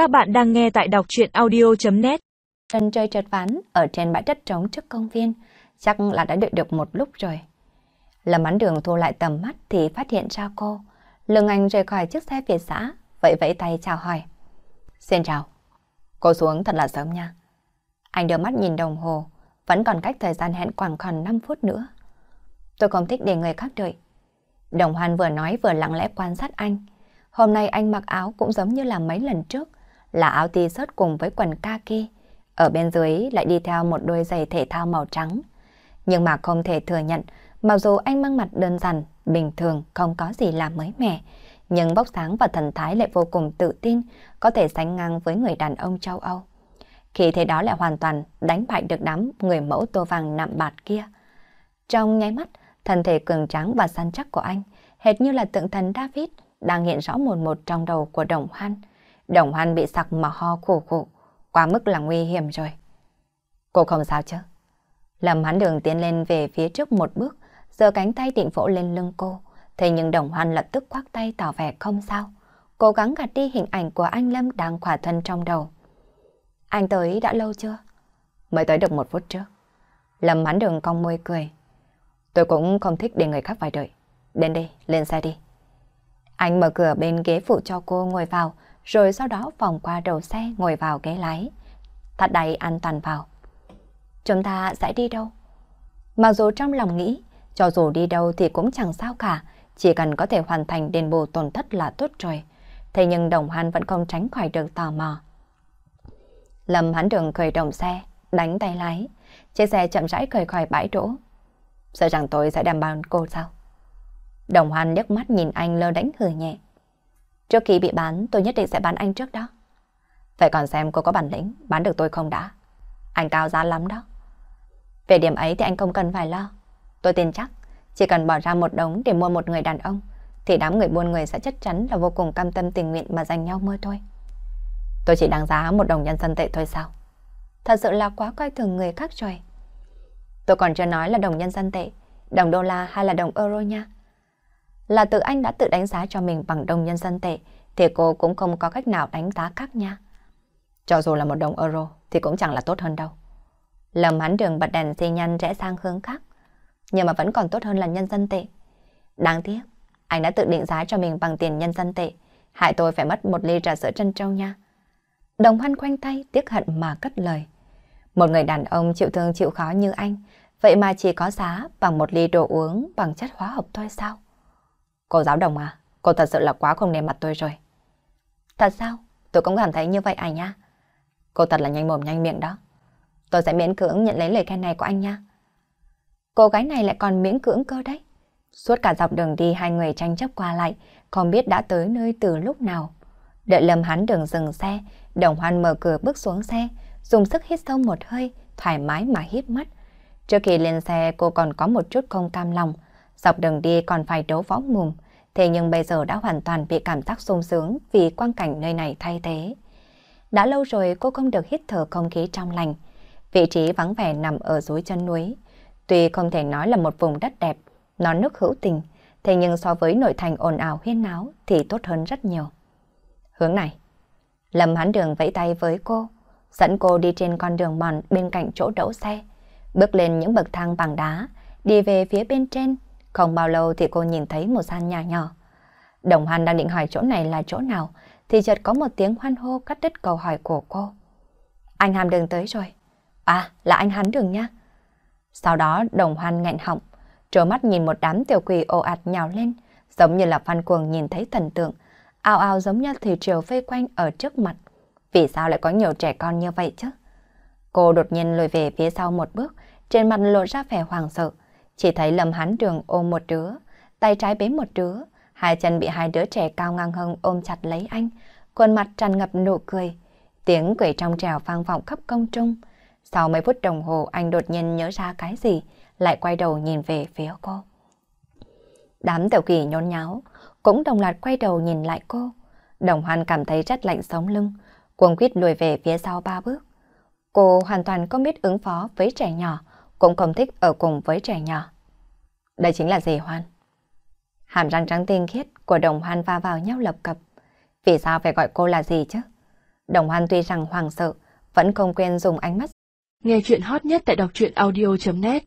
Các bạn đang nghe tại đọc truyện audio.net Trần chơi trượt ván ở trên bãi đất trống trước công viên, chắc là đã đợi được một lúc rồi. Lâm Án Đường thu lại tầm mắt thì phát hiện ra cô. Lương Anh rời khỏi chiếc xe Việt xã, vậy vẫy tay chào hỏi. Xin chào. Cô xuống thật là sớm nha. Anh đưa mắt nhìn đồng hồ, vẫn còn cách thời gian hẹn khoảng còn 5 phút nữa. Tôi không thích để người khác đợi. Đồng Hoan vừa nói vừa lặng lẽ quan sát anh. Hôm nay anh mặc áo cũng giống như là mấy lần trước, là áo t-shirt cùng với quần kaki. Ở bên dưới lại đi theo một đôi giày thể thao màu trắng. Nhưng mà không thể thừa nhận, mặc dù anh mang mặt đơn giản, bình thường, không có gì là mới mẻ, nhưng bốc sáng và thần thái lại vô cùng tự tin, có thể sánh ngang với người đàn ông châu Âu. Khi thế đó lại hoàn toàn đánh bại được đám người mẫu tô vàng nạm bạt kia. Trong nháy mắt, thân thể cường tráng và săn chắc của anh, hệt như là tượng thần David, đang hiện rõ một một trong đầu của Đồng Hoan. Đồng Hoan bị sặc mà ho khổ khổ, quá mức là nguy hiểm rồi. Cô không sao chứ? Lâm Hán đường tiến lên về phía trước một bước, giơ cánh tay định vỗ lên lưng cô. Thế nhưng Đồng Hoan lập tức khoác tay tỏ vẻ không sao. Cố gắng gạt đi hình ảnh của anh Lâm đang khỏa thân trong đầu. Anh tới đã lâu chưa? Mới tới được một phút trước. Lâm Hán đường cong môi cười. Tôi cũng không thích để người khác phải đợi. Đến đây, lên xe đi. Anh mở cửa bên ghế phụ cho cô ngồi vào, rồi sau đó vòng qua đầu xe ngồi vào ghế lái. thắt đầy an toàn vào. Chúng ta sẽ đi đâu? Mặc dù trong lòng nghĩ, cho dù đi đâu thì cũng chẳng sao cả, chỉ cần có thể hoàn thành đền bù tổn thất là tốt rồi. Thế nhưng Đồng Hoan vẫn không tránh khỏi được tò mò. Lâm hắn đường khởi động xe, đánh tay lái. Chiếc xe chậm rãi khởi khỏi bãi đỗ. Sợ rằng tôi sẽ đảm bảo cô sao? Đồng Hoan nhấc mắt nhìn anh lơ đánh hừ nhẹ. Trước khi bị bán, tôi nhất định sẽ bán anh trước đó. Vậy còn xem cô có bản lĩnh bán được tôi không đã. Anh cao giá lắm đó. Về điểm ấy thì anh không cần phải lo. Tôi tin chắc, chỉ cần bỏ ra một đống để mua một người đàn ông, thì đám người buôn người sẽ chắc chắn là vô cùng cam tâm tình nguyện mà giành nhau mơ thôi. Tôi chỉ đáng giá một đồng nhân dân tệ thôi sao? Thật sự là quá coi thường người khác rồi. Tôi còn chưa nói là đồng nhân dân tệ, đồng đô la hay là đồng euro nha là tự anh đã tự đánh giá cho mình bằng đồng nhân dân tệ, thì cô cũng không có cách nào đánh giá khác nha. Cho dù là một đồng euro thì cũng chẳng là tốt hơn đâu. Lâm hắn đường bật đèn xi nhăn rẽ sang hướng khác, nhưng mà vẫn còn tốt hơn là nhân dân tệ. Đáng tiếc, anh đã tự định giá cho mình bằng tiền nhân dân tệ, hại tôi phải mất một ly trà sữa trân châu nha. Đồng hoan khoanh tay, tiếc hận mà cất lời. Một người đàn ông chịu thương chịu khó như anh, vậy mà chỉ có giá bằng một ly đồ uống bằng chất hóa học thôi sao? Cô giáo đồng à, cô thật sự là quá không nề mặt tôi rồi. Thật sao? Tôi cũng cảm thấy như vậy à nha. Cô thật là nhanh mồm nhanh miệng đó. Tôi sẽ miễn cưỡng nhận lấy lời khen này của anh nha. Cô gái này lại còn miễn cưỡng cơ đấy. Suốt cả dọc đường đi hai người tranh chấp qua lại, không biết đã tới nơi từ lúc nào. Đợi Lâm hắn đường dừng xe, Đồng Hoan mở cửa bước xuống xe, dùng sức hít sâu một hơi, thoải mái mà hít mắt. Trước khi lên xe cô còn có một chút không cam lòng, Dọc đường đi còn phải đấu võ mồm, thế nhưng bây giờ đã hoàn toàn bị cảm giác sung sướng vì quang cảnh nơi này thay thế. Đã lâu rồi cô không được hít thở không khí trong lành. Vị trí vắng vẻ nằm ở dưới chân núi. Tuy không thể nói là một vùng đất đẹp, non nước hữu tình, thế nhưng so với nội thành ồn ào huyên náo thì tốt hơn rất nhiều. Hướng này. Lâm hắn đường vẫy tay với cô, dẫn cô đi trên con đường mòn bên cạnh chỗ đỗ xe, bước lên những bậc thang bằng đá, đi về phía bên trên không bao lâu thì cô nhìn thấy một gian nhà nhỏ. Đồng Hoan đang định hỏi chỗ này là chỗ nào, thì chợt có một tiếng hoan hô cắt đứt câu hỏi của cô. Anh Hàm Đường tới rồi. À, là anh hắn Đường nha. Sau đó Đồng Hoan nghẹn họng, trố mắt nhìn một đám tiểu quỷ ồ ạt nhào lên, giống như là phan cuồng nhìn thấy thần tượng, ao ao giống như thủy triều vây quanh ở trước mặt. Vì sao lại có nhiều trẻ con như vậy chứ? Cô đột nhiên lùi về phía sau một bước, trên mặt lộ ra vẻ hoàng sợ, chỉ thấy Lâm Hán Đường ôm một đứa, tay trái bế một đứa, hai chân bị hai đứa trẻ cao ngang hơn ôm chặt lấy anh, khuôn mặt tràn ngập nụ cười. Tiếng cười trong trèo vang vọng khắp công trung. Sau mấy phút đồng hồ anh đột nhiên nhớ ra cái gì, lại quay đầu nhìn về phía cô. Đám tiểu kỳ nhốn nháo, cũng đồng loạt quay đầu nhìn lại cô. Đồng hoan cảm thấy rất lạnh sống lưng, cuồng quyết lùi về phía sau ba bước. Cô hoàn toàn không biết ứng phó với trẻ nhỏ, cũng không thích ở cùng với trẻ nhỏ. Đây chính là dì Hoan. Hàm răng trắng tinh khiết của đồng hoan va vào nhau lập cập. Vì sao phải gọi cô là gì chứ? Đồng Hoan tuy rằng hoàng sợ, vẫn không quên dùng ánh mắt. Nghe chuyện hot nhất tại đọc truyện audio.net